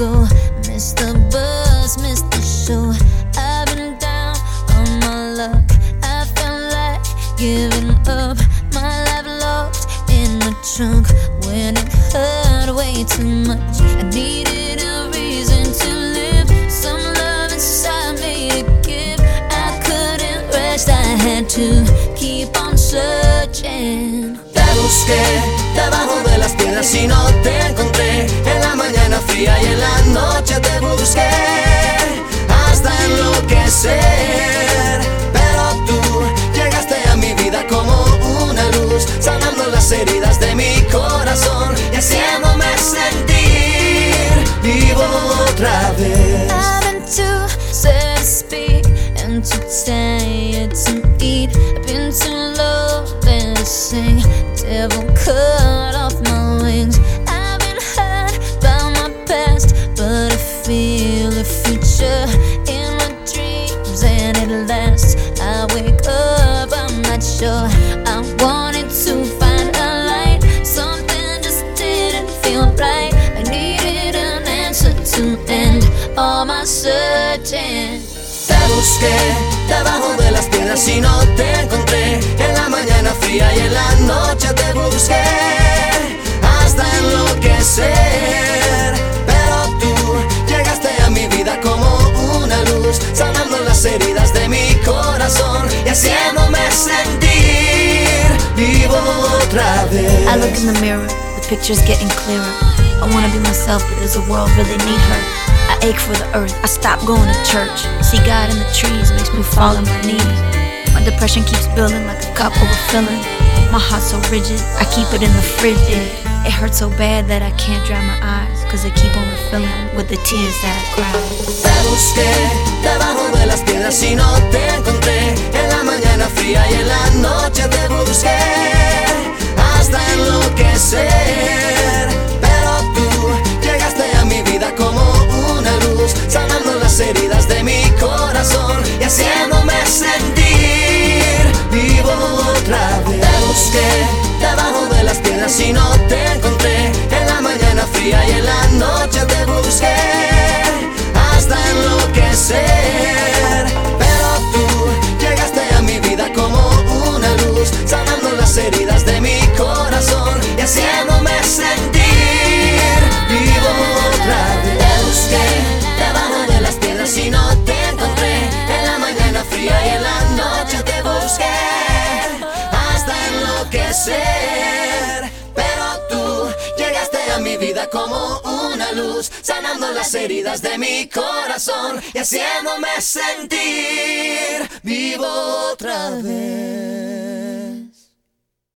Missed the bus, missed the show. I've been down on my luck. I felt like giving up. My life locked in the trunk when it hurt way too much. I needed a reason to live. Some love inside me to give. I couldn't rest. I had to keep on searching. Te busqué debajo de las piedras y no te encontré. La mañana fría y en la noche te busqué. Hasta enloquecer. Pero tú llegaste a mi vida como una luz. Sanando las heridas de mi corazón y haciéndome sentir vivo otra vez. I've been too speak and too tired to eat. I've been too low. Devil all my searching. Te busqué debajo de las piedras y no te encontré. En la mañana fría y en la noche te busqué. Hasta enloquecer. Pero tú llegaste a mi vida como una luz. Sanando las heridas de mi corazón y haciéndome sentir vivo otra vez. I look in the mirror, the picture's getting clearer. I wanna be myself, but does the world really need her? I ache for the earth, I stop going to church. See God in the trees makes me fall on my knees. My depression keeps building like a cup overfilling. My heart's so rigid, I keep it in the fridge. It hurts so bad that I can't dry my eyes, cause they keep on refilling with the tears that I cry. Te busqué debajo de las piedras y no te las heridas de mi corazón y haciéndome sentir vivo otra vez. Te busqué debajo de las piedras y no te encontré. En la mañana fría y en la noche te busqué hasta enloquecer. Pero tú llegaste a mi vida como una luz, sanando las heridas de mi corazón y haciéndome sentir vivo otra vez.